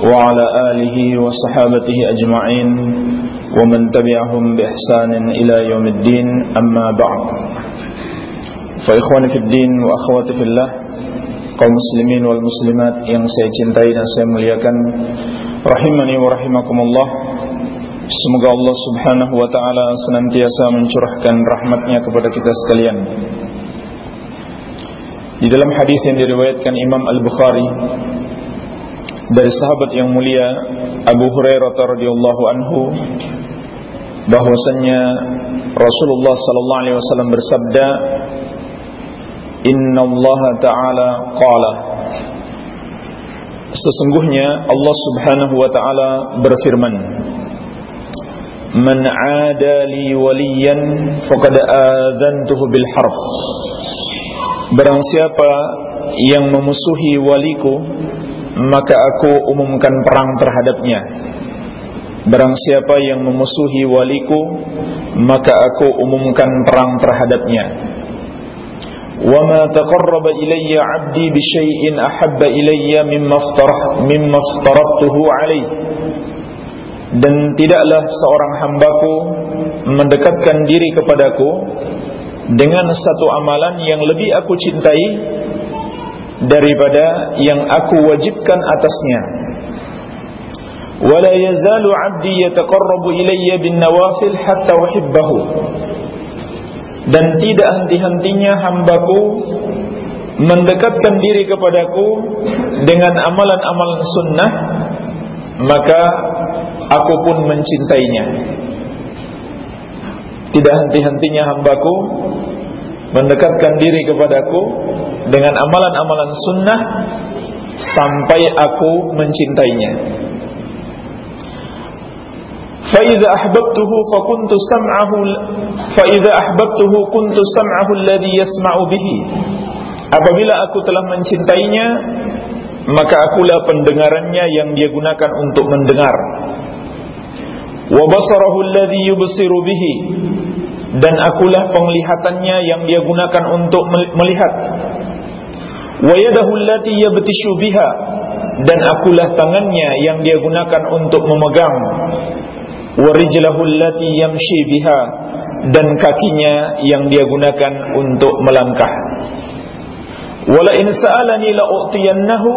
وعلى آله وصحابته أجمعين ومن تبعهم بإحسان إلى يوم الدين أما بعد فإخواني في الدين وأخواتي في الله kaum muslimin wal muslimat yang saya cintai dan saya muliakan rahimani wa rahimakumullah semoga Allah Subhanahu wa taala senantiasa mencurahkan rahmatnya kepada kita sekalian di dalam hadis yang diriwayatkan Imam Al-Bukhari dari sahabat yang mulia Abu Hurairah radhiyallahu anhu bahwasanya Rasulullah sallallahu alaihi wasallam bersabda Inna Allah Ta'ala qala. Sesungguhnya Allah Subhanahu wa taala berfirman Man 'ada li waliyan faqad adzantuhu bil harb Barang siapa yang memusuhi waliku maka aku umumkan perang terhadapnya Barang siapa yang memusuhi waliku maka aku umumkan perang terhadapnya وما تقرب إلي عبدي بشيء أحب إلي مما افترح مما افترضته عليه dan tidaklah seorang hambaku mendekatkan diri kepadaku dengan satu amalan yang lebih aku cintai daripada yang aku wajibkan atasnya. Wala yazalu 'abdi yataqarrabu ilayya bin nawafil hatta uhibbahu. Dan tidak henti-hentinya hambaku mendekatkan diri kepadaku dengan amalan-amalan sunnah maka aku pun mencintainya. Tidak henti-hentinya hambaku mendekatkan diri kepadaku dengan amalan-amalan sunnah sampai aku mencintainya فإذا أحببته فكنت سمعه فإذا أحببته كنت سمعه الذي يسمع به Apabila aku telah mencintainya maka akulah pendengarannya yang dia gunakan untuk mendengar wa basarahu alladhi yubsiru bihi dan akulah penglihatannya yang dia gunakan untuk melihat Wa yadahu allati yabtishu biha. Dan akulah tangannya yang dia gunakan untuk memegang. Warijlahu allati yamshi biha. Dan kakinya yang dia gunakan untuk melangkah. Wala in sa'alani la u'tiyannahu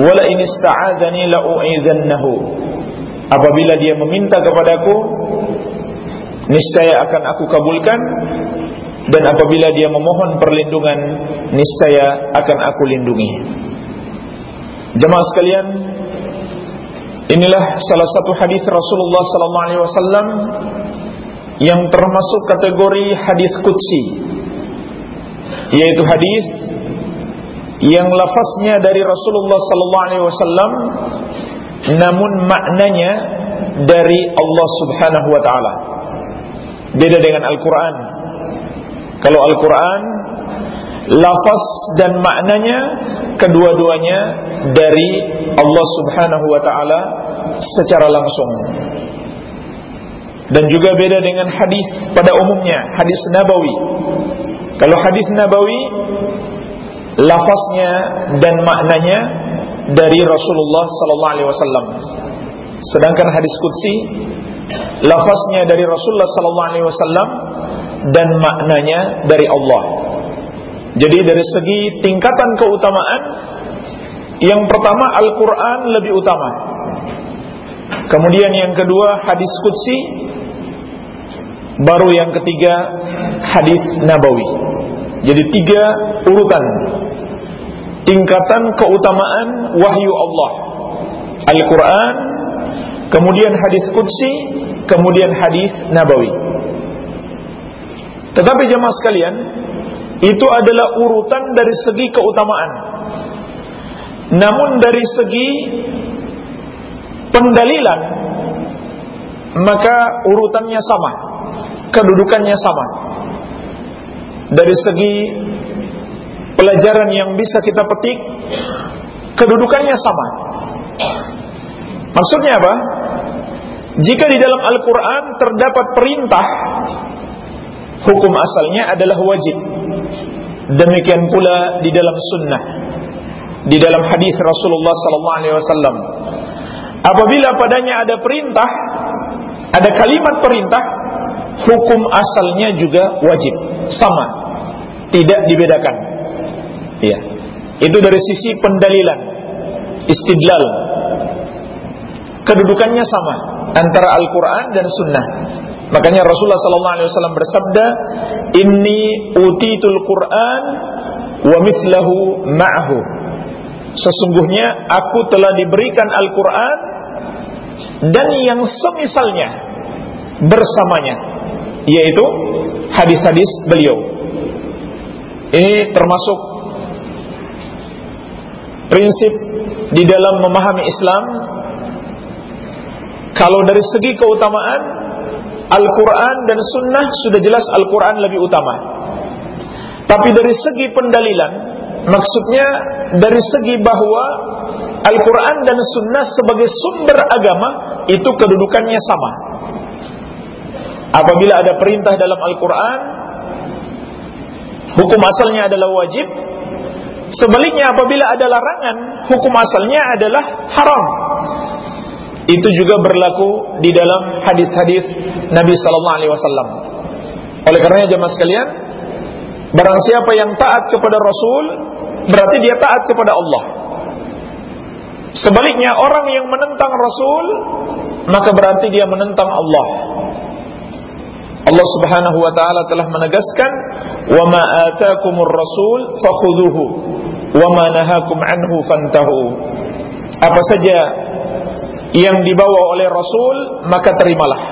wala in ista'adzani la u'idhannahu. Apabila dia meminta kepadaku niscaya akan aku kabulkan dan apabila dia memohon perlindungan niscaya akan aku lindungi jemaah sekalian Inilah salah satu hadis Rasulullah sallallahu alaihi wasallam yang termasuk kategori hadis qudsi yaitu hadis yang lafaznya dari Rasulullah sallallahu alaihi wasallam namun maknanya dari Allah Subhanahu wa taala. Beda dengan Al-Qur'an. Kalau Al-Qur'an lafaz dan maknanya kedua-duanya dari Allah Subhanahu wa taala secara langsung. Dan juga beda dengan hadis pada umumnya, hadis nabawi. Kalau hadis nabawi lafaznya dan maknanya dari Rasulullah sallallahu alaihi wasallam. Sedangkan hadis qudsi lafaznya dari Rasulullah sallallahu alaihi wasallam dan maknanya dari Allah. Jadi dari segi tingkatan keutamaan yang pertama Al-Qur'an lebih utama. Kemudian yang kedua hadis qudsi baru yang ketiga hadis nabawi. Jadi tiga urutan tingkatan keutamaan wahyu Allah. Al-Qur'an, kemudian hadis qudsi, kemudian hadis nabawi. Tetapi jemaah sekalian, itu adalah urutan dari segi keutamaan. Namun dari segi pendalilan maka urutannya sama, kedudukannya sama. Dari segi pelajaran yang bisa kita petik, kedudukannya sama. Maksudnya apa? Jika di dalam Al-Quran terdapat perintah, hukum asalnya adalah wajib. Demikian pula di dalam sunnah, di dalam hadis Rasulullah SAW. Apabila padanya ada perintah, ada kalimat perintah, hukum asalnya juga wajib, sama, tidak dibedakan. Ya, itu dari sisi pendalilan, istidlal. Kedudukannya sama antara Al-Quran dan Sunnah. Makanya Rasulullah sallallahu alaihi wasallam bersabda, "Inni utitul Qur'an wa mithlahu ma'hu." Sesungguhnya aku telah diberikan Al-Qur'an dan yang semisalnya bersamanya, yaitu hadis-hadis beliau. Ini termasuk prinsip di dalam memahami Islam kalau dari segi keutamaan Al-Quran dan Sunnah sudah jelas Al-Quran lebih utama. Tapi dari segi pendalilan, maksudnya dari segi bahwa Al-Quran dan Sunnah sebagai sumber agama itu kedudukannya sama. Apabila ada perintah dalam Al-Quran, hukum asalnya adalah wajib. Sebaliknya apabila ada larangan, hukum asalnya adalah haram. Itu juga berlaku di dalam hadis-hadis Nabi sallallahu alaihi wasallam. Oleh karenanya jemaah sekalian, barang siapa yang taat kepada Rasul, berarti dia taat kepada Allah. Sebaliknya orang yang menentang Rasul, maka berarti dia menentang Allah. Allah Subhanahu wa taala telah menegaskan, "Wa ma ataakumur rasul fakhudhuhu wa ma nahakum anhu fantahu." Apa saja yang dibawa oleh Rasul maka terimalah.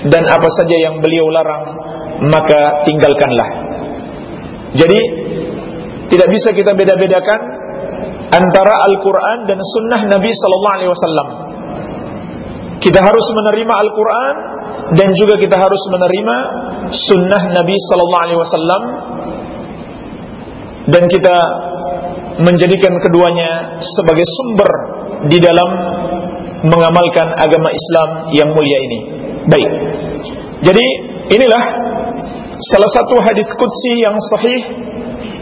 Dan apa saja yang beliau larang maka tinggalkanlah. Jadi tidak bisa kita beda-bedakan antara Al-Quran dan Sunnah Nabi Sallallahu Alaihi Wasallam. Kita harus menerima Al-Quran dan juga kita harus menerima Sunnah Nabi Sallallahu Alaihi Wasallam. Dan kita menjadikan keduanya sebagai sumber di dalam mengamalkan agama Islam yang mulia ini. Baik. Jadi inilah salah satu hadis qudsi yang sahih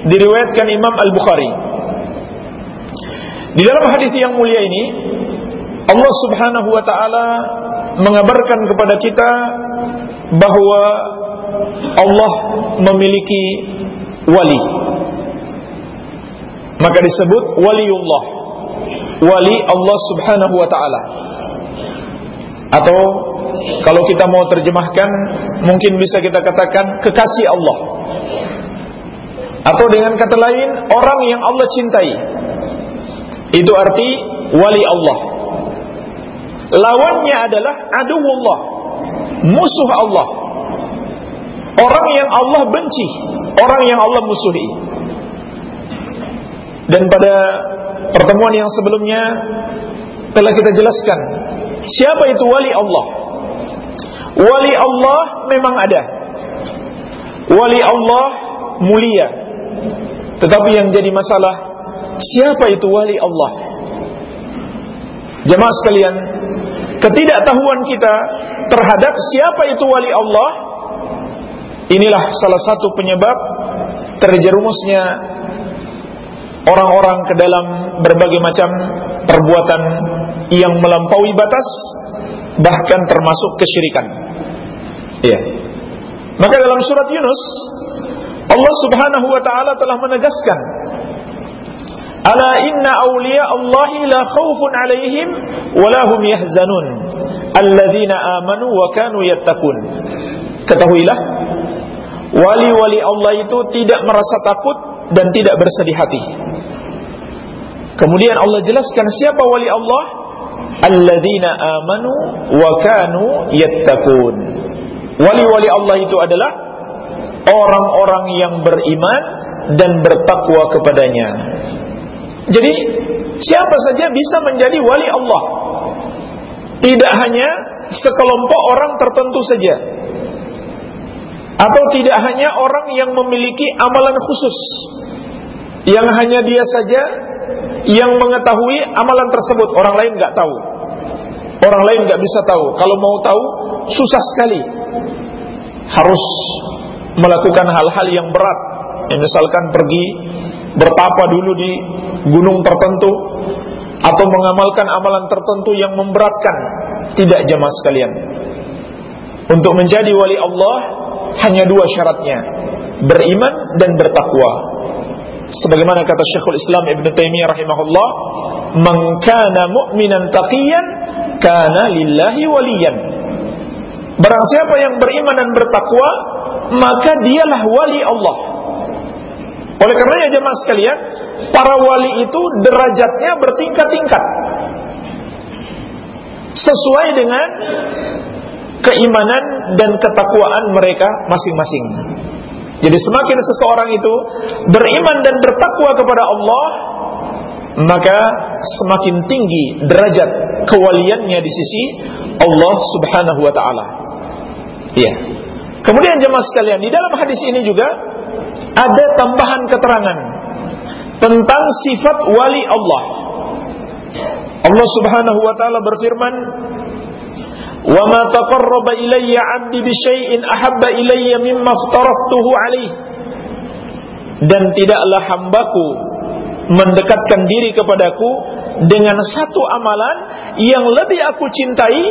diriwayatkan Imam Al-Bukhari. Di dalam hadis yang mulia ini Allah Subhanahu wa taala mengabarkan kepada kita bahwa Allah memiliki wali. Maka disebut waliullah wali Allah Subhanahu wa taala. Atau kalau kita mau terjemahkan mungkin bisa kita katakan kekasih Allah. Atau dengan kata lain orang yang Allah cintai. Itu arti wali Allah. Lawannya adalah aduwullah, musuh Allah. Orang yang Allah benci, orang yang Allah musuhi. Dan pada pertemuan yang sebelumnya telah kita jelaskan siapa itu wali Allah. Wali Allah memang ada. Wali Allah mulia. Tetapi yang jadi masalah siapa itu wali Allah? Jemaah sekalian, ketidaktahuan kita terhadap siapa itu wali Allah inilah salah satu penyebab terjerumusnya orang-orang ke dalam berbagai macam perbuatan yang melampaui batas bahkan termasuk kesyirikan. Iya. Maka dalam surat Yunus Allah Subhanahu wa taala telah menegaskan Ala inna awliya Allah la khawfun alaihim wa la hum yahzanun alladzina amanu wa kanu yattaqun. Ketahuilah wali-wali Allah itu tidak merasa takut dan tidak bersedih hati. Kemudian Allah jelaskan siapa wali Allah? Alladzina amanu wa kanu yattaqun. Wali-wali Allah itu adalah orang-orang yang beriman dan bertakwa kepadanya. Jadi siapa saja bisa menjadi wali Allah. Tidak hanya sekelompok orang tertentu saja. Atau tidak hanya orang yang memiliki amalan khusus yang hanya dia saja yang mengetahui amalan tersebut, orang lain nggak tahu. Orang lain nggak bisa tahu. Kalau mau tahu susah sekali. Harus melakukan hal-hal yang berat. Ya, misalkan pergi bertapa dulu di gunung tertentu atau mengamalkan amalan tertentu yang memberatkan. Tidak jamaah sekalian. Untuk menjadi wali Allah hanya dua syaratnya, beriman dan bertakwa. Sebagaimana kata Syekhul Islam Ibn Taimiyah rahimahullah, "Man kana mu'minan taqiyan kana lillahi waliyan." Barang siapa yang beriman dan bertakwa, maka dialah wali Allah. Oleh karenanya jemaah sekalian, para wali itu derajatnya bertingkat-tingkat. Sesuai dengan keimanan dan ketakwaan mereka masing-masing. Jadi semakin seseorang itu beriman dan bertakwa kepada Allah, maka semakin tinggi derajat kewaliannya di sisi Allah Subhanahu wa taala. Iya. Kemudian jemaah sekalian, di dalam hadis ini juga ada tambahan keterangan tentang sifat wali Allah. Allah Subhanahu wa taala berfirman, "Wa ma taqarraba ilayya 'abdi bi syai'in ahabba ilayya mimma aftaraftuhu 'alaihi." Dan tidaklah hambaku mendekatkan diri kepadaku dengan satu amalan yang lebih aku cintai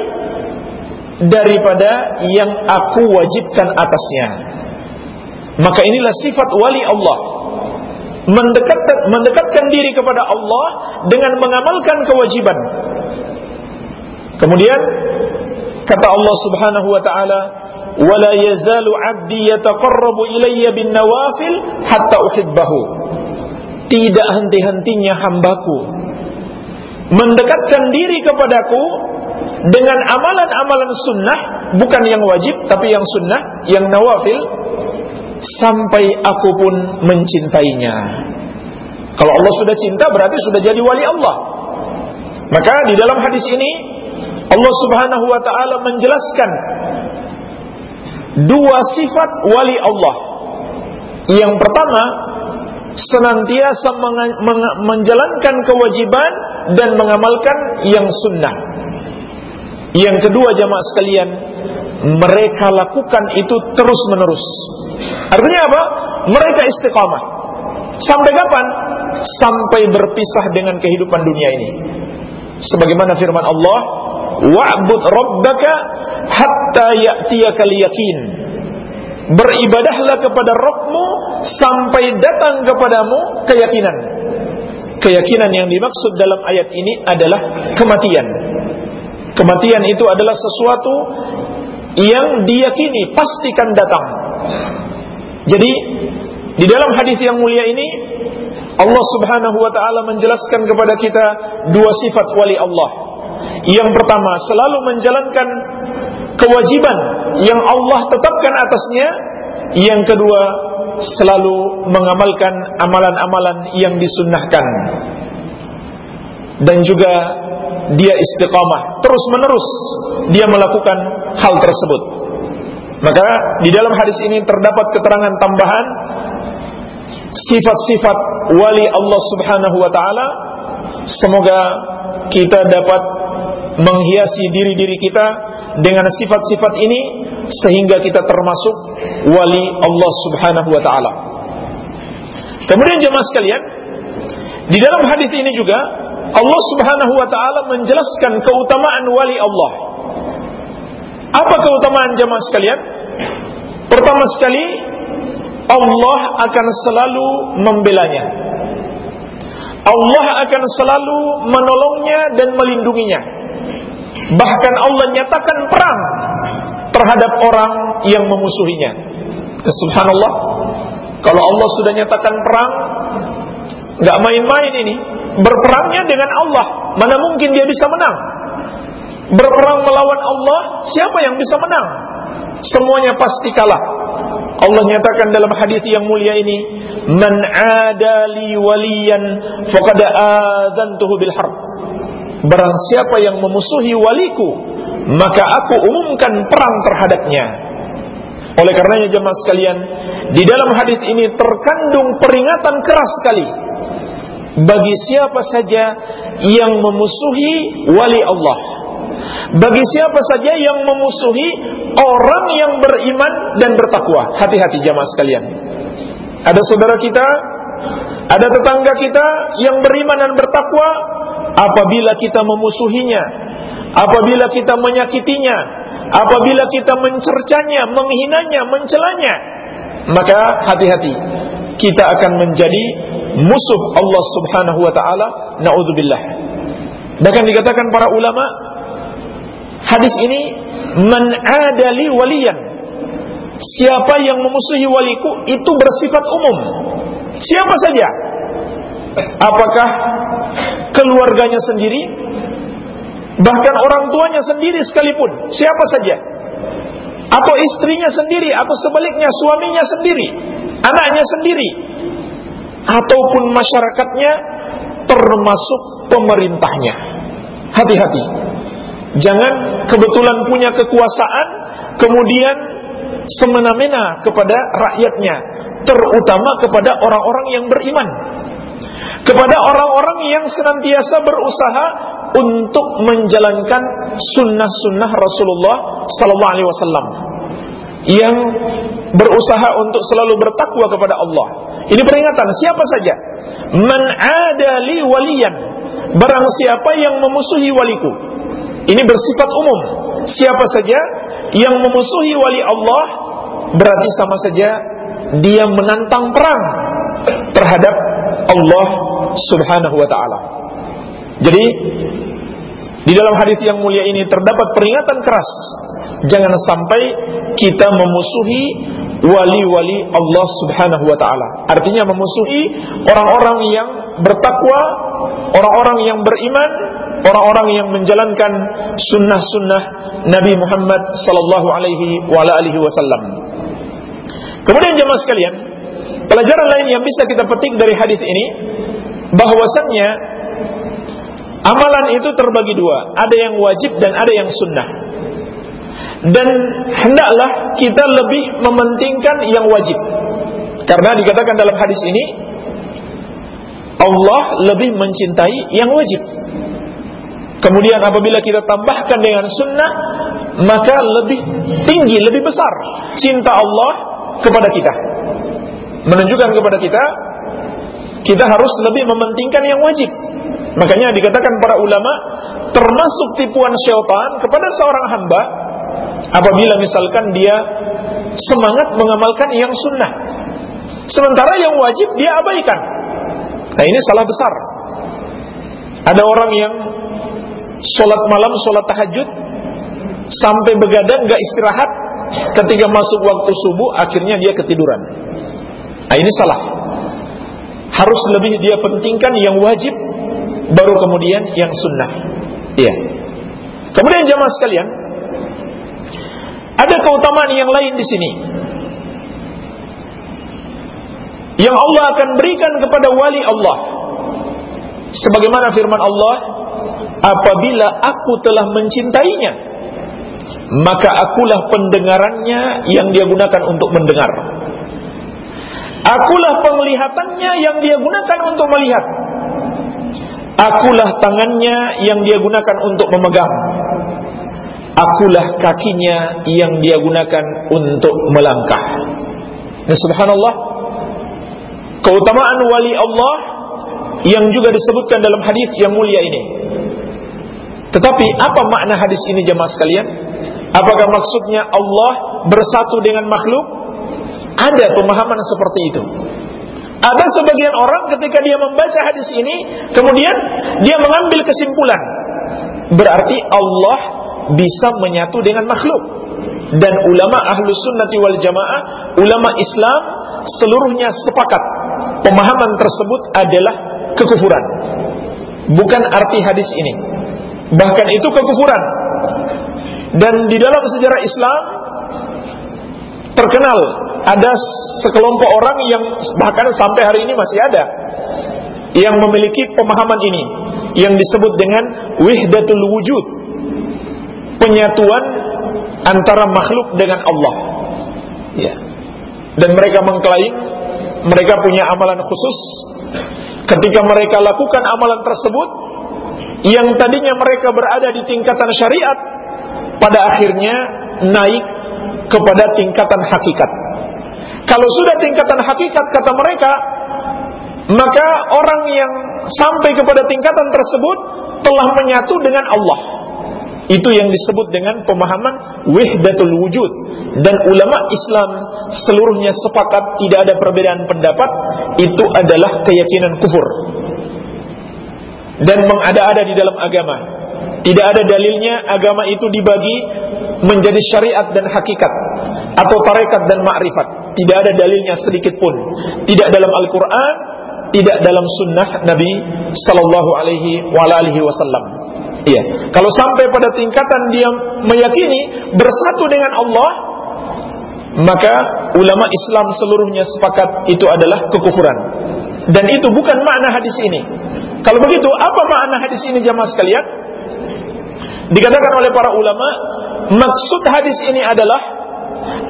daripada yang aku wajibkan atasnya. Maka inilah sifat wali Allah. Mendekatkan, mendekatkan diri kepada Allah dengan mengamalkan kewajiban. Kemudian kata Allah Subhanahu wa taala, "Wala yazalu 'abdi yataqarrabu ilayya bin nawafil hatta uhibbahu." Tidak henti-hentinya hambaku mendekatkan diri kepadaku dengan amalan-amalan sunnah bukan yang wajib tapi yang sunnah yang nawafil sampai aku pun mencintainya kalau Allah sudah cinta berarti sudah jadi wali Allah maka di dalam hadis ini Allah subhanahu wa ta'ala menjelaskan dua sifat wali Allah yang pertama senantiasa menjalankan kewajiban dan mengamalkan yang sunnah. Yang kedua jamaah sekalian, mereka lakukan itu terus menerus. Artinya apa? Mereka istiqamah. Sampai kapan? Sampai berpisah dengan kehidupan dunia ini. Sebagaimana firman Allah, "Wa'bud rabbaka hatta ya'tiyakal yakin." Beribadahlah kepada Rabbmu sampai datang kepadamu keyakinan. Keyakinan yang dimaksud dalam ayat ini adalah kematian. Kematian itu adalah sesuatu yang diyakini pastikan datang. Jadi di dalam hadis yang mulia ini Allah Subhanahu wa taala menjelaskan kepada kita dua sifat wali Allah. Yang pertama, selalu menjalankan kewajiban yang Allah tetapkan atasnya. Yang kedua, selalu mengamalkan amalan-amalan yang disunnahkan. Dan juga dia istiqamah, terus-menerus dia melakukan hal tersebut. Maka di dalam hadis ini terdapat keterangan tambahan sifat-sifat wali Allah Subhanahu wa taala. Semoga kita dapat menghiasi diri-diri kita dengan sifat-sifat ini sehingga kita termasuk wali Allah Subhanahu wa taala. Kemudian jemaah sekalian, di dalam hadis ini juga Allah Subhanahu wa taala menjelaskan keutamaan wali Allah. Apa keutamaan jemaah sekalian? Pertama sekali, Allah akan selalu membelanya. Allah akan selalu menolongnya dan melindunginya. Bahkan Allah nyatakan perang terhadap orang yang memusuhinya. Subhanallah. Kalau Allah sudah nyatakan perang, nggak main-main ini. Berperangnya dengan Allah, mana mungkin dia bisa menang? Berperang melawan Allah, siapa yang bisa menang? Semuanya pasti kalah. Allah nyatakan dalam hadis yang mulia ini, "Man adali waliyan faqad bil harb." Barang siapa yang memusuhi waliku, maka aku umumkan perang terhadapnya. Oleh karenanya jemaah sekalian, di dalam hadis ini terkandung peringatan keras sekali bagi siapa saja yang memusuhi wali Allah. Bagi siapa saja yang memusuhi orang yang beriman dan bertakwa. Hati-hati jamaah sekalian. Ada saudara kita, ada tetangga kita yang beriman dan bertakwa, apabila kita memusuhinya, apabila kita menyakitinya, apabila kita mencercanya, menghinanya, mencelanya, maka hati-hati kita akan menjadi musuh Allah Subhanahu wa taala. Nauzubillah. Bahkan dikatakan para ulama hadis ini man adali waliyan. Siapa yang memusuhi waliku itu bersifat umum. Siapa saja. Apakah keluarganya sendiri, bahkan orang tuanya sendiri sekalipun, siapa saja. Atau istrinya sendiri atau sebaliknya suaminya sendiri, anaknya sendiri, ataupun masyarakatnya termasuk pemerintahnya. Hati-hati. Jangan kebetulan punya kekuasaan kemudian semena-mena kepada rakyatnya, terutama kepada orang-orang yang beriman. Kepada orang-orang yang senantiasa berusaha untuk menjalankan sunnah-sunnah Rasulullah sallallahu alaihi wasallam yang berusaha untuk selalu bertakwa kepada Allah. Ini peringatan siapa saja man adali waliyan barang siapa yang memusuhi waliku. Ini bersifat umum. Siapa saja yang memusuhi wali Allah berarti sama saja dia menantang perang terhadap Allah Subhanahu wa taala. Jadi di dalam hadis yang mulia ini terdapat peringatan keras jangan sampai kita memusuhi wali-wali Allah Subhanahu wa taala. Artinya memusuhi orang-orang yang bertakwa, orang-orang yang beriman, orang-orang yang menjalankan sunnah-sunnah Nabi Muhammad sallallahu alaihi wasallam. Kemudian jemaah sekalian, pelajaran lain yang bisa kita petik dari hadis ini bahwasannya amalan itu terbagi dua, ada yang wajib dan ada yang sunnah dan hendaklah kita lebih mementingkan yang wajib. Karena dikatakan dalam hadis ini Allah lebih mencintai yang wajib. Kemudian apabila kita tambahkan dengan sunnah, maka lebih tinggi, lebih besar cinta Allah kepada kita. Menunjukkan kepada kita, kita harus lebih mementingkan yang wajib. Makanya dikatakan para ulama, termasuk tipuan syaitan kepada seorang hamba apabila misalkan dia semangat mengamalkan yang sunnah sementara yang wajib dia abaikan. Nah ini salah besar. Ada orang yang sholat malam, sholat tahajud sampai begadang gak istirahat ketika masuk waktu subuh akhirnya dia ketiduran. Nah ini salah harus lebih dia pentingkan yang wajib baru kemudian yang sunnah iya kemudian jamaah sekalian ada keutamaan yang lain di sini. Yang Allah akan berikan kepada wali Allah. Sebagaimana firman Allah, apabila aku telah mencintainya, maka akulah pendengarannya yang dia gunakan untuk mendengar. Akulah penglihatannya yang dia gunakan untuk melihat. Akulah tangannya yang dia gunakan untuk memegang akulah kakinya yang dia gunakan untuk melangkah. Nah, subhanallah, keutamaan wali Allah yang juga disebutkan dalam hadis yang mulia ini. Tetapi apa makna hadis ini jemaah sekalian? Apakah maksudnya Allah bersatu dengan makhluk? Ada pemahaman seperti itu. Ada sebagian orang ketika dia membaca hadis ini, kemudian dia mengambil kesimpulan. Berarti Allah bisa menyatu dengan makhluk. Dan ulama ahlu sunnati wal jamaah, ulama Islam seluruhnya sepakat pemahaman tersebut adalah kekufuran. Bukan arti hadis ini. Bahkan itu kekufuran. Dan di dalam sejarah Islam terkenal ada sekelompok orang yang bahkan sampai hari ini masih ada yang memiliki pemahaman ini yang disebut dengan wihdatul wujud. Penyatuan antara makhluk dengan Allah. Ya. Dan mereka mengklaim mereka punya amalan khusus. Ketika mereka lakukan amalan tersebut, yang tadinya mereka berada di tingkatan syariat, pada akhirnya naik kepada tingkatan hakikat. Kalau sudah tingkatan hakikat kata mereka, maka orang yang sampai kepada tingkatan tersebut telah menyatu dengan Allah. Itu yang disebut dengan pemahaman wahdatul wujud dan ulama Islam seluruhnya sepakat tidak ada perbedaan pendapat itu adalah keyakinan kufur dan mengada-ada di dalam agama. Tidak ada dalilnya agama itu dibagi menjadi syariat dan hakikat atau tarekat dan ma'rifat. Tidak ada dalilnya sedikit pun. Tidak dalam Al-Qur'an, tidak dalam sunnah Nabi sallallahu alaihi wasallam. Iya. Kalau sampai pada tingkatan dia meyakini bersatu dengan Allah, maka ulama Islam seluruhnya sepakat itu adalah kekufuran. Dan itu bukan makna hadis ini. Kalau begitu, apa makna hadis ini jamaah sekalian? Dikatakan oleh para ulama, maksud hadis ini adalah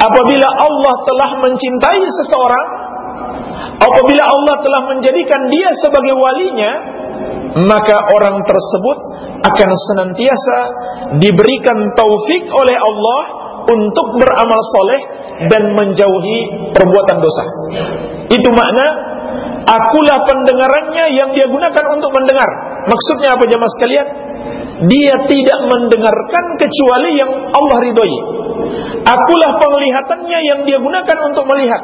apabila Allah telah mencintai seseorang, apabila Allah telah menjadikan dia sebagai walinya, maka orang tersebut akan senantiasa diberikan taufik oleh Allah untuk beramal soleh dan menjauhi perbuatan dosa. Itu makna akulah pendengarannya yang dia gunakan untuk mendengar. Maksudnya apa jemaah sekalian? Dia tidak mendengarkan kecuali yang Allah ridhoi. Akulah penglihatannya yang dia gunakan untuk melihat.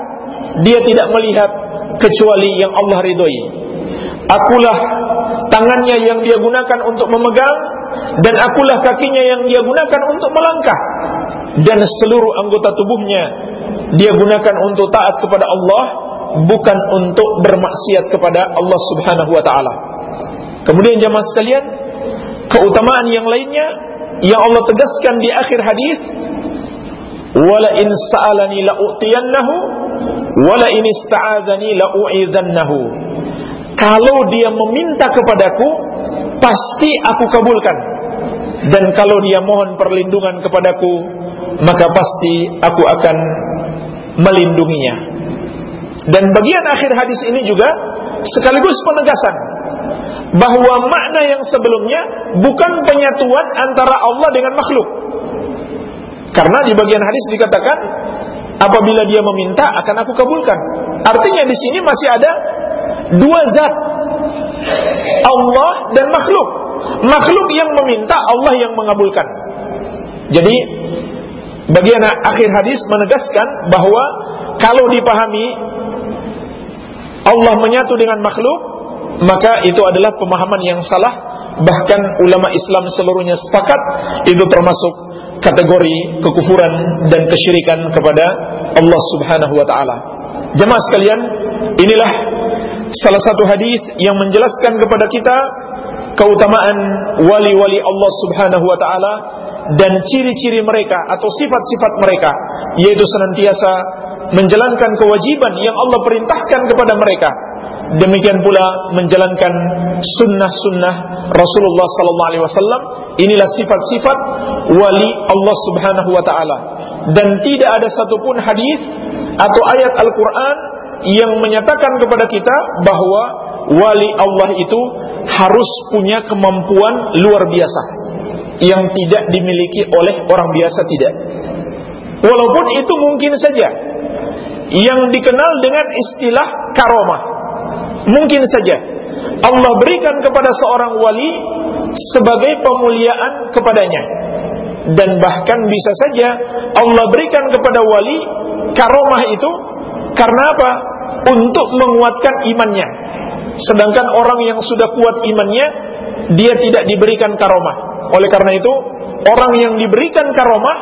Dia tidak melihat kecuali yang Allah ridhoi. Akulah tangannya yang dia gunakan untuk memegang dan akulah kakinya yang dia gunakan untuk melangkah dan seluruh anggota tubuhnya dia gunakan untuk taat kepada Allah bukan untuk bermaksiat kepada Allah Subhanahu wa taala. Kemudian jemaah sekalian, keutamaan yang lainnya yang Allah tegaskan di akhir hadis, "Wala in sa'alani la'utiyannahu, wala in ista'adzani la'u'idzannahu." Kalau dia meminta kepadaku, pasti aku kabulkan. Dan kalau dia mohon perlindungan kepadaku, maka pasti aku akan melindunginya. Dan bagian akhir hadis ini juga sekaligus penegasan bahwa makna yang sebelumnya bukan penyatuan antara Allah dengan makhluk. Karena di bagian hadis dikatakan apabila dia meminta akan aku kabulkan. Artinya di sini masih ada dua zat Allah dan makhluk. Makhluk yang meminta, Allah yang mengabulkan. Jadi bagian akhir hadis menegaskan bahwa kalau dipahami Allah menyatu dengan makhluk, maka itu adalah pemahaman yang salah. Bahkan ulama Islam seluruhnya sepakat itu termasuk kategori kekufuran dan kesyirikan kepada Allah Subhanahu wa taala. Jemaah sekalian, inilah salah satu hadis yang menjelaskan kepada kita keutamaan wali-wali Allah Subhanahu wa taala dan ciri-ciri mereka atau sifat-sifat mereka yaitu senantiasa menjalankan kewajiban yang Allah perintahkan kepada mereka. Demikian pula menjalankan sunnah-sunnah Rasulullah sallallahu alaihi wasallam. Inilah sifat-sifat wali Allah Subhanahu wa taala. Dan tidak ada satupun hadis atau ayat Al-Qur'an yang menyatakan kepada kita bahwa wali Allah itu harus punya kemampuan luar biasa yang tidak dimiliki oleh orang biasa tidak. Walaupun itu mungkin saja yang dikenal dengan istilah karomah. Mungkin saja Allah berikan kepada seorang wali sebagai pemuliaan kepadanya. Dan bahkan bisa saja Allah berikan kepada wali karomah itu karena apa? Untuk menguatkan imannya. Sedangkan orang yang sudah kuat imannya, dia tidak diberikan karomah. Oleh karena itu, orang yang diberikan karomah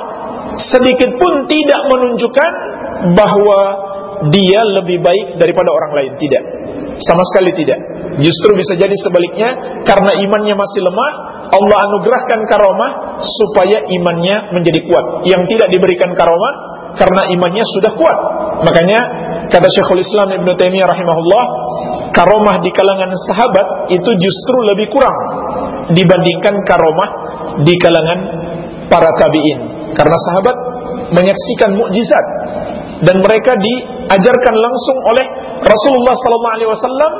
sedikit pun tidak menunjukkan bahwa dia lebih baik daripada orang lain. Tidak. Sama sekali tidak. Justru bisa jadi sebaliknya, karena imannya masih lemah, Allah anugerahkan karomah supaya imannya menjadi kuat. Yang tidak diberikan karomah, karena imannya sudah kuat. Makanya kata Syekhul Islam Ibn Taimiyah rahimahullah, karomah di kalangan sahabat itu justru lebih kurang dibandingkan karomah di kalangan para tabi'in. Karena sahabat menyaksikan mukjizat dan mereka diajarkan langsung oleh Rasulullah sallallahu alaihi wasallam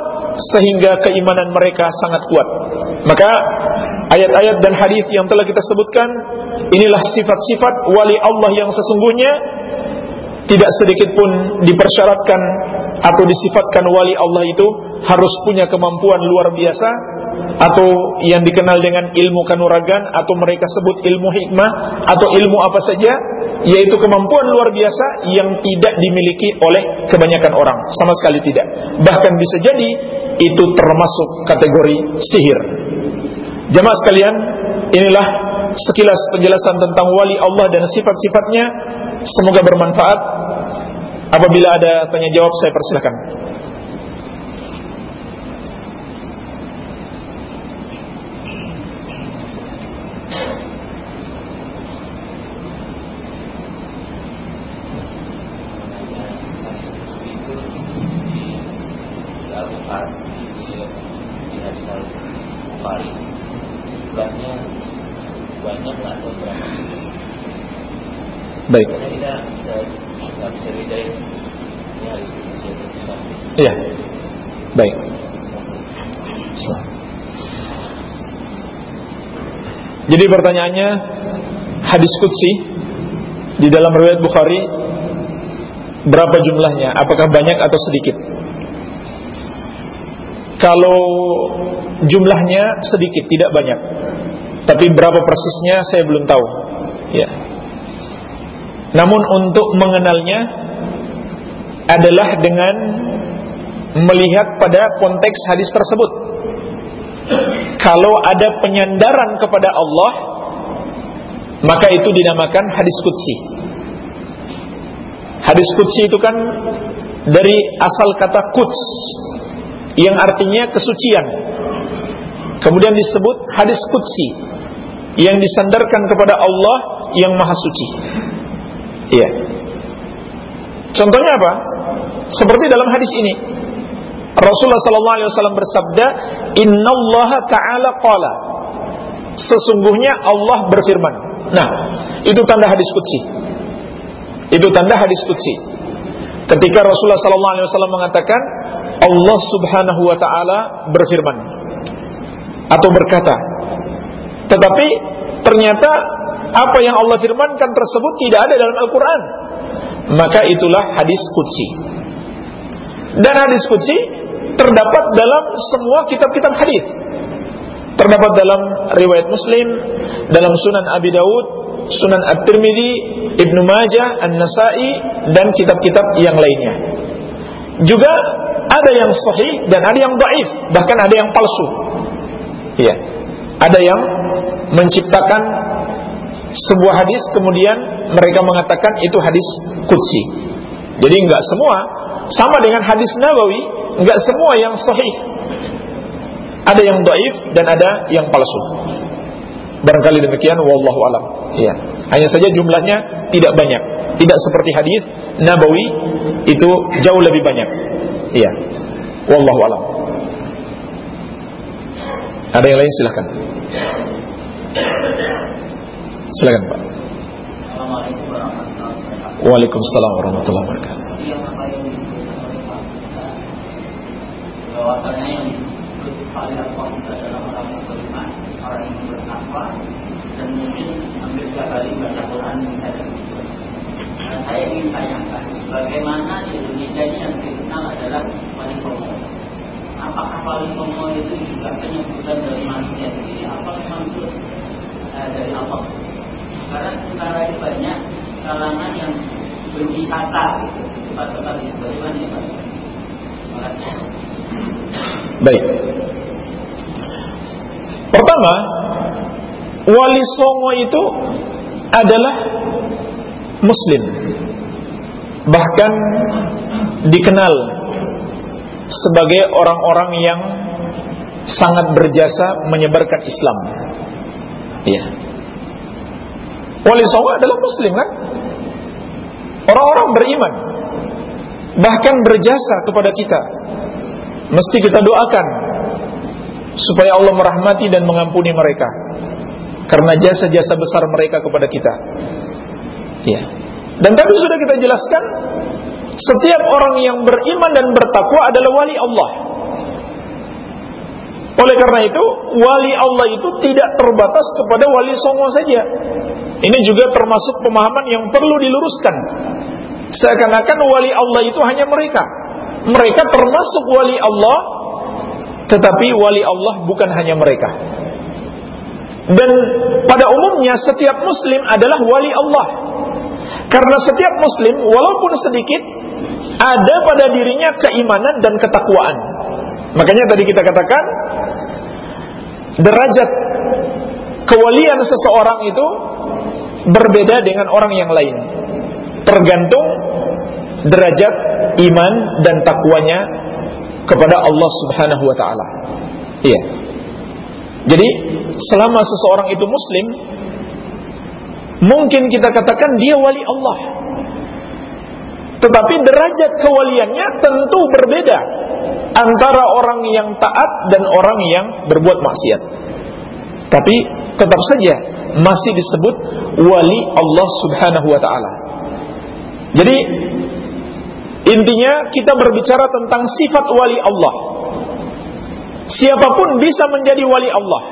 sehingga keimanan mereka sangat kuat. Maka ayat-ayat dan hadis yang telah kita sebutkan inilah sifat-sifat wali Allah yang sesungguhnya tidak sedikit pun dipersyaratkan atau disifatkan wali Allah itu harus punya kemampuan luar biasa atau yang dikenal dengan ilmu kanuragan atau mereka sebut ilmu hikmah atau ilmu apa saja yaitu kemampuan luar biasa yang tidak dimiliki oleh kebanyakan orang. Sama sekali tidak. Bahkan bisa jadi itu termasuk kategori sihir. Jamaah sekalian inilah sekilas penjelasan tentang wali Allah dan sifat-sifatnya. Semoga bermanfaat. Apabila ada tanya jawab saya persilahkan Baik. Iya. Baik. Jadi pertanyaannya hadis qudsi di dalam riwayat Bukhari berapa jumlahnya? Apakah banyak atau sedikit? Kalau jumlahnya sedikit, tidak banyak. Tapi berapa persisnya saya belum tahu. Ya. Namun untuk mengenalnya adalah dengan melihat pada konteks hadis tersebut. Kalau ada penyandaran kepada Allah, maka itu dinamakan hadis kutsi. Hadis kutsi itu kan dari asal kata kuts yang artinya kesucian. Kemudian disebut hadis kutsi yang disandarkan kepada Allah yang maha suci. Iya. Contohnya apa? Seperti dalam hadis ini. Rasulullah sallallahu alaihi wasallam bersabda, "Innallaha ta'ala qala." Sesungguhnya Allah berfirman. Nah, itu tanda hadis qudsi. Itu tanda hadis qudsi. Ketika Rasulullah sallallahu alaihi wasallam mengatakan, Allah Subhanahu wa taala berfirman atau berkata. Tetapi ternyata apa yang Allah firmankan tersebut tidak ada dalam Al-Quran maka itulah hadis kudsi dan hadis kudsi terdapat dalam semua kitab-kitab hadis. Terdapat dalam riwayat Muslim dalam Sunan Abi Dawud Sunan At-Tirmidzi Ibnu Majah An-Nasai dan kitab-kitab yang lainnya. Juga ada yang sahih dan ada yang dhaif bahkan ada yang palsu. Iya. Ada yang menciptakan sebuah hadis kemudian mereka mengatakan itu hadis kutsi. Jadi enggak semua. Sama dengan hadis Nawawi, enggak semua yang sahih. Ada yang dhaif dan ada yang palsu. Barangkali demikian wallahu alam. Iya. Hanya saja jumlahnya tidak banyak. Tidak seperti hadis Nabawi itu jauh lebih banyak. Iya. Wallahu alam. Ada yang lain silahkan. Silakan Pak. Waalaikumsalam warahmatullahi wabarakatuh. Bahwasanya yang disebut Allah adalah orang yang beriman, orang yang bertakwa, dan mungkin hampir setiap kali baca Quran menjadi Nah, saya ingin tanyakan, bagaimana di Indonesia ini yang dikenal adalah wali songo. Apakah wali songo itu juga penyebutan dari manusia sendiri, atau memang itu eh, dari Allah? Karena sekarang banyak kalangan yang berwisata gitu, tempat-tempat itu bagaimana ya Pak? Baik. Pertama, wali songo itu adalah muslim. Bahkan dikenal sebagai orang-orang yang sangat berjasa menyebarkan Islam. Ya. Wali songo adalah muslim kan? orang-orang beriman bahkan berjasa kepada kita mesti kita doakan supaya Allah merahmati dan mengampuni mereka karena jasa-jasa besar mereka kepada kita. Ya. Dan tadi sudah kita jelaskan setiap orang yang beriman dan bertakwa adalah wali Allah. Oleh karena itu, wali Allah itu tidak terbatas kepada wali songo saja. Ini juga termasuk pemahaman yang perlu diluruskan. Seakan-akan wali Allah itu hanya mereka. Mereka termasuk wali Allah, tetapi wali Allah bukan hanya mereka. Dan pada umumnya setiap muslim adalah wali Allah. Karena setiap muslim walaupun sedikit ada pada dirinya keimanan dan ketakwaan. Makanya tadi kita katakan derajat kewalian seseorang itu berbeda dengan orang yang lain. Tergantung derajat iman dan takwanya kepada Allah Subhanahu wa taala. Iya. Jadi selama seseorang itu muslim mungkin kita katakan dia wali Allah. Tetapi derajat kewaliannya tentu berbeda antara orang yang taat dan orang yang berbuat maksiat. Tapi tetap saja masih disebut wali Allah Subhanahu wa taala. Jadi intinya kita berbicara tentang sifat wali Allah. Siapa pun bisa menjadi wali Allah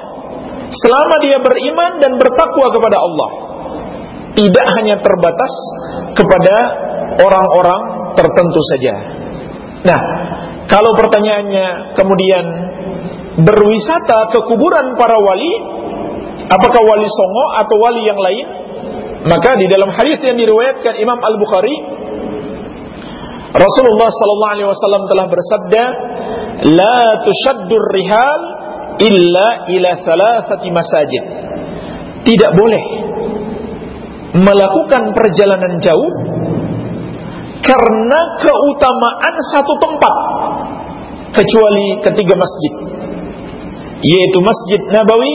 selama dia beriman dan bertakwa kepada Allah. Tidak hanya terbatas kepada orang-orang tertentu saja. Nah, kalau pertanyaannya kemudian berwisata ke kuburan para wali, apakah wali Songo atau wali yang lain? Maka di dalam hadis yang diriwayatkan Imam Al Bukhari, Rasulullah Sallallahu Alaihi Wasallam telah bersabda, "La tushaddur rihal illa ila salasati masajid." Tidak boleh melakukan perjalanan jauh karena keutamaan satu tempat kecuali ketiga masjid yaitu Masjid Nabawi,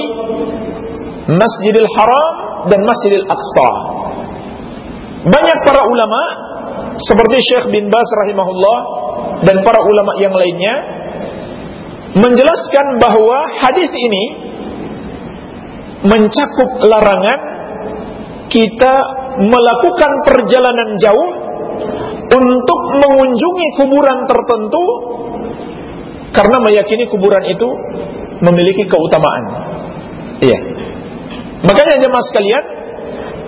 Masjidil Haram dan Masjidil Aqsa. Banyak para ulama seperti Syekh bin Bas rahimahullah dan para ulama yang lainnya menjelaskan bahwa hadis ini mencakup larangan kita melakukan perjalanan jauh untuk mengunjungi kuburan tertentu karena meyakini kuburan itu memiliki keutamaan. Iya. Makanya jemaah sekalian,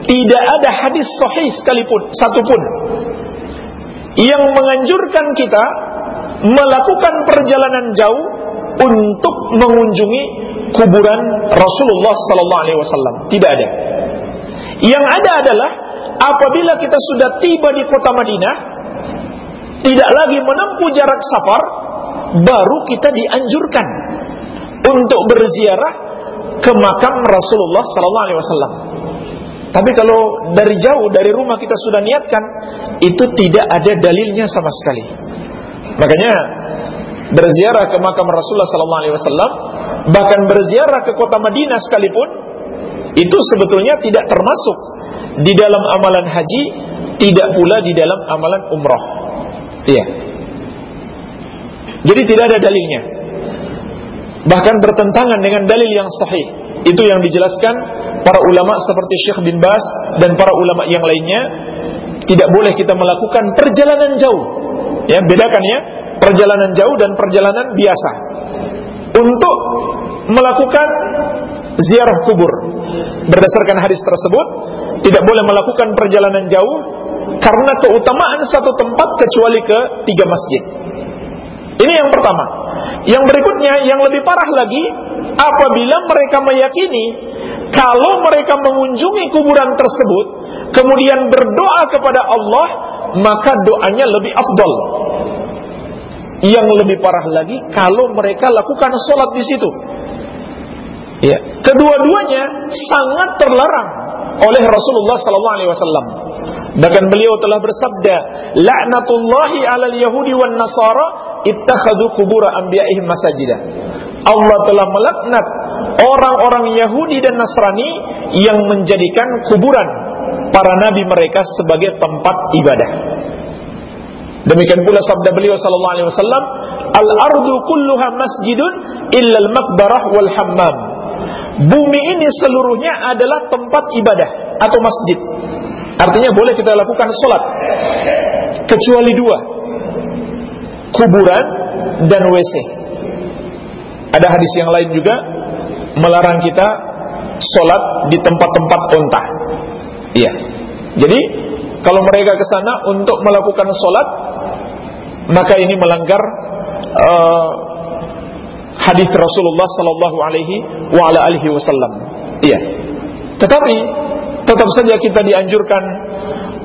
tidak ada hadis sahih sekalipun satu pun yang menganjurkan kita melakukan perjalanan jauh untuk mengunjungi kuburan Rasulullah sallallahu alaihi wasallam. Tidak ada. Yang ada adalah apabila kita sudah tiba di kota Madinah, tidak lagi menempuh jarak safar, baru kita dianjurkan untuk berziarah ke makam Rasulullah sallallahu alaihi wasallam. Tapi kalau dari jauh dari rumah kita sudah niatkan, itu tidak ada dalilnya sama sekali. Makanya berziarah ke makam Rasulullah sallallahu alaihi wasallam, bahkan berziarah ke kota Madinah sekalipun, itu sebetulnya tidak termasuk di dalam amalan haji, tidak pula di dalam amalan umrah. Iya. Jadi tidak ada dalilnya. Bahkan bertentangan dengan dalil yang sahih. Itu yang dijelaskan para ulama seperti Syekh bin Bas dan para ulama yang lainnya. Tidak boleh kita melakukan perjalanan jauh. Ya, bedakan ya, perjalanan jauh dan perjalanan biasa. Untuk melakukan ziarah kubur. Berdasarkan hadis tersebut, tidak boleh melakukan perjalanan jauh karena keutamaan satu tempat kecuali ke tiga masjid. Ini yang pertama. Yang berikutnya, yang lebih parah lagi, apabila mereka meyakini kalau mereka mengunjungi kuburan tersebut, kemudian berdoa kepada Allah, maka doanya lebih afdol. Yang lebih parah lagi, kalau mereka lakukan sholat di situ. Ya, kedua-duanya sangat terlarang oleh Rasulullah wasallam. Bahkan beliau telah bersabda, "La'natullahi 'alal yahudi wan nasara ittakhadhu qubur anbiya'ihim masajida." Allah telah melaknat orang-orang Yahudi dan Nasrani yang menjadikan kuburan para nabi mereka sebagai tempat ibadah. Demikian pula sabda beliau sallallahu alaihi wasallam, "Al-ardu kulluha masjidun illa al-maqbarah wal hammam." Bumi ini seluruhnya adalah tempat ibadah atau masjid. Artinya boleh kita lakukan sholat kecuali dua, kuburan dan WC. Ada hadis yang lain juga melarang kita sholat di tempat-tempat onta. Iya. Jadi kalau mereka ke sana untuk melakukan sholat, maka ini melanggar uh, hadis Rasulullah Sallallahu Alaihi Wasallam. Iya. Tetapi tetap saja kita dianjurkan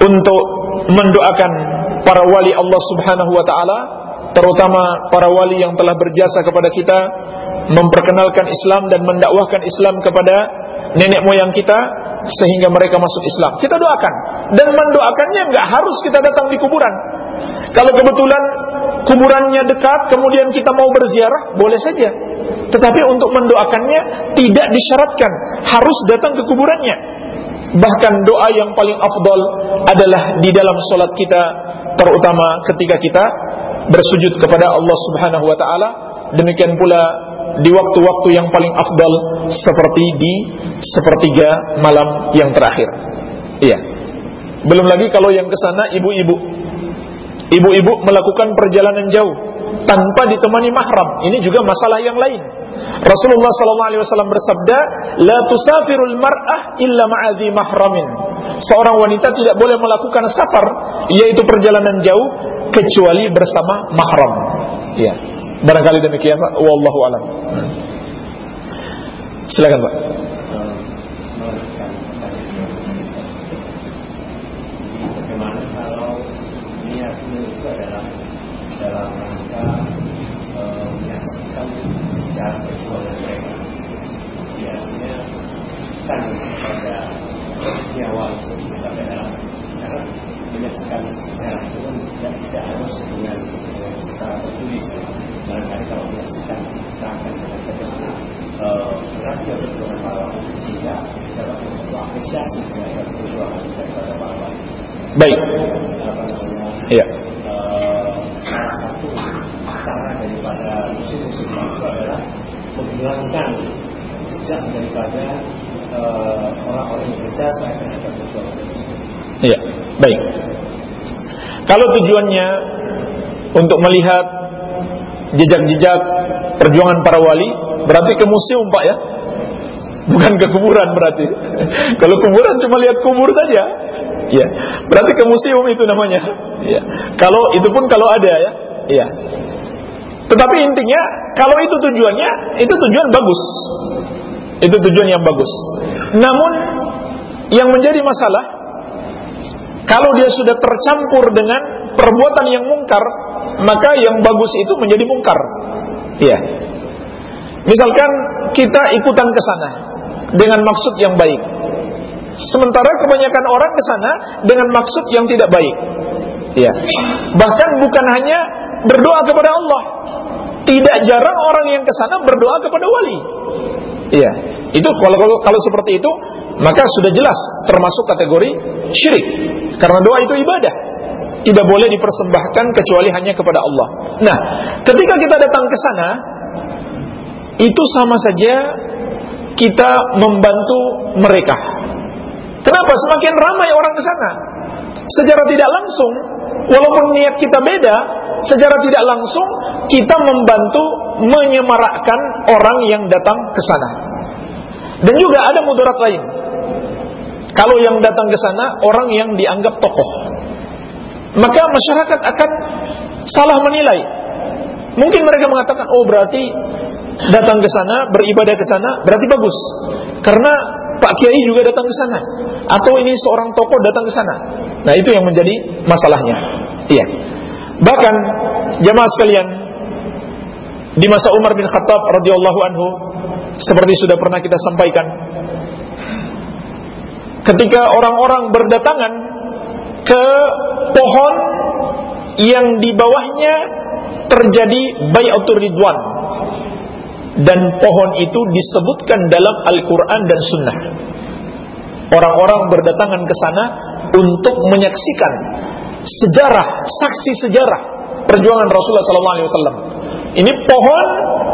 untuk mendoakan para wali Allah Subhanahu Wa Taala, terutama para wali yang telah berjasa kepada kita, memperkenalkan Islam dan mendakwahkan Islam kepada nenek moyang kita sehingga mereka masuk Islam. Kita doakan dan mendoakannya nggak harus kita datang di kuburan. Kalau kebetulan kuburannya dekat, kemudian kita mau berziarah, boleh saja. Tetapi untuk mendoakannya tidak disyaratkan harus datang ke kuburannya. Bahkan doa yang paling afdol adalah di dalam solat kita, terutama ketika kita bersujud kepada Allah Subhanahu wa taala. Demikian pula di waktu-waktu yang paling afdal seperti di sepertiga malam yang terakhir. Iya. Belum lagi kalau yang ke sana ibu-ibu. Ibu-ibu melakukan perjalanan jauh tanpa ditemani mahram. Ini juga masalah yang lain. Rasulullah sallallahu alaihi wasallam bersabda, "La tusafirul mar'ah illa ma'adhi mahramin." Seorang wanita tidak boleh melakukan safar, yaitu perjalanan jauh kecuali bersama mahram. Ya. Barangkali demikian Pak, wallahu alam. Silakan Pak. Bagaimana kalau niatnya itu adalah dalam rangka menyaksikan sejarah perjuangan mereka. Artinya kan pada nyawa itu sampai dalam karena menyaksikan sejarah itu tidak tidak harus dengan secara tertulis barangkali kalau menyaksikan serahkan dengan bagaimana berarti atau perjuangan para wali sehingga dapat sebuah apresiasi terhadap perjuangan daripada para wali. Baik. Iya. salah satu cara daripada musim-musim itu adalah menghilangkan jejak daripada orang-orang perjuangan tersebut. Iya, baik. Kalau tujuannya untuk melihat jejak-jejak perjuangan para wali, berarti ke museum Pak ya? Bukan ke kuburan berarti. Kalau kuburan cuma lihat kubur saja. Ya, berarti ke museum itu namanya. Ya. Kalau itu pun kalau ada ya. Iya. Tetapi intinya kalau itu tujuannya, itu tujuan bagus. Itu tujuan yang bagus. Namun yang menjadi masalah kalau dia sudah tercampur dengan perbuatan yang mungkar, maka yang bagus itu menjadi mungkar. Iya. Misalkan kita ikutan ke sana dengan maksud yang baik. Sementara kebanyakan orang ke sana dengan maksud yang tidak baik. Iya. Bahkan bukan hanya berdoa kepada Allah. Tidak jarang orang yang ke sana berdoa kepada wali. Iya. Itu kalau, kalau kalau seperti itu maka sudah jelas termasuk kategori syirik. Karena doa itu ibadah tidak boleh dipersembahkan kecuali hanya kepada Allah. Nah, ketika kita datang ke sana, itu sama saja kita membantu mereka. Kenapa? Semakin ramai orang ke sana. Secara tidak langsung, walaupun niat kita beda, secara tidak langsung kita membantu menyemarakkan orang yang datang ke sana. Dan juga ada mudarat lain. Kalau yang datang ke sana orang yang dianggap tokoh maka masyarakat akan salah menilai. Mungkin mereka mengatakan, oh berarti datang ke sana, beribadah ke sana, berarti bagus. Karena Pak Kiai juga datang ke sana. Atau ini seorang tokoh datang ke sana. Nah itu yang menjadi masalahnya. Iya. Bahkan jamaah sekalian, di masa Umar bin Khattab radhiyallahu anhu, seperti sudah pernah kita sampaikan, ketika orang-orang berdatangan ke pohon yang di bawahnya terjadi bayatul ridwan dan pohon itu disebutkan dalam Al-Quran dan Sunnah. Orang-orang berdatangan ke sana untuk menyaksikan sejarah, saksi sejarah perjuangan Rasulullah SAW. Ini pohon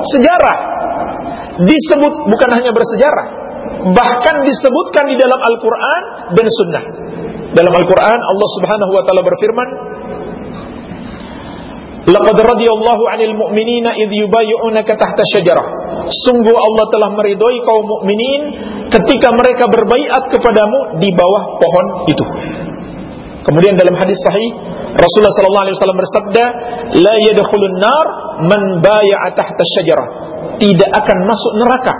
sejarah disebut bukan hanya bersejarah, bahkan disebutkan di dalam Al-Quran dan Sunnah. Dalam Al-Quran Allah Subhanahu Wa Taala berfirman, Laqad radiyallahu 'anil mu'minina idh yubayyi'unaka tahta syajarah. Sungguh Allah telah meridhoi kaum mukminin ketika mereka berbaiat kepadamu di bawah pohon itu. Kemudian dalam hadis sahih Rasulullah sallallahu alaihi wasallam bersabda, "La yadkhulun nar man bay'a tahta syajarah." Tidak akan masuk neraka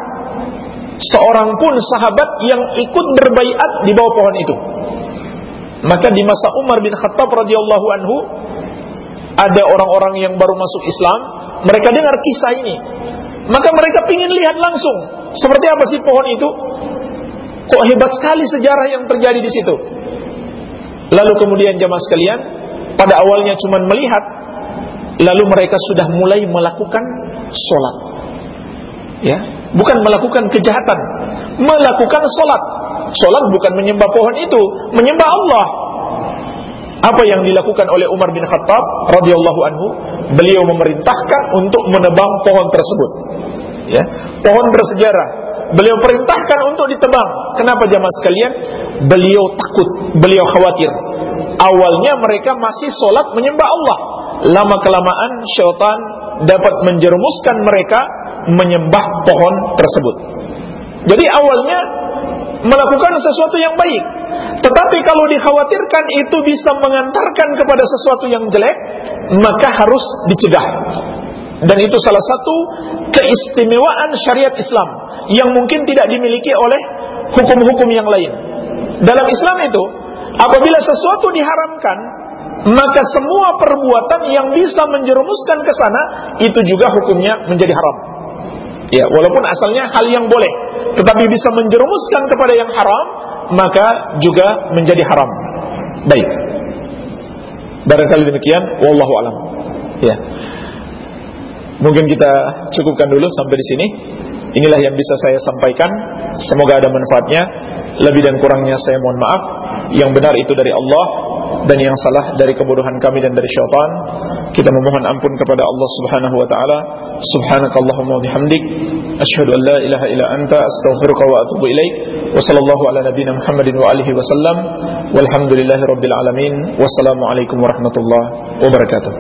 seorang pun sahabat yang ikut berbaiat di bawah pohon itu. Maka di masa Umar bin Khattab radhiyallahu anhu ada orang-orang yang baru masuk Islam, mereka dengar kisah ini. Maka mereka ingin lihat langsung seperti apa sih pohon itu? Kok hebat sekali sejarah yang terjadi di situ. Lalu kemudian jamaah sekalian, pada awalnya cuma melihat, lalu mereka sudah mulai melakukan sholat. Ya, bukan melakukan kejahatan, melakukan sholat. Sholat bukan menyembah pohon itu, menyembah Allah. Apa yang dilakukan oleh Umar bin Khattab radhiyallahu anhu? Beliau memerintahkan untuk menebang pohon tersebut. Ya, pohon bersejarah. Beliau perintahkan untuk ditebang. Kenapa jamaah sekalian? Beliau takut, beliau khawatir. Awalnya mereka masih sholat menyembah Allah. Lama kelamaan syaitan dapat menjerumuskan mereka menyembah pohon tersebut. Jadi awalnya melakukan sesuatu yang baik. Tetapi kalau dikhawatirkan itu bisa mengantarkan kepada sesuatu yang jelek, maka harus dicegah. Dan itu salah satu keistimewaan syariat Islam yang mungkin tidak dimiliki oleh hukum-hukum yang lain. Dalam Islam itu, apabila sesuatu diharamkan, maka semua perbuatan yang bisa menjerumuskan ke sana itu juga hukumnya menjadi haram. Ya, walaupun asalnya hal yang boleh, tetapi bisa menjerumuskan kepada yang haram, maka juga menjadi haram. Baik. Barangkali demikian, wallahu alam. Ya. Mungkin kita cukupkan dulu sampai di sini. Inilah yang bisa saya sampaikan. Semoga ada manfaatnya. Lebih dan kurangnya saya mohon maaf. Yang benar itu dari Allah dan yang salah dari kebodohan kami dan dari syaitan. Kita memohon ampun kepada Allah Subhanahu wa taala. Subhanakallahumma wa bihamdik asyhadu an la ilaha illa anta astaghfiruka wa atubu ilaik. Wa sallallahu ala nabiyyina Muhammadin wa alihi wasallam. Walhamdulillahirabbil alamin. Wassalamu alaikum warahmatullahi wabarakatuh.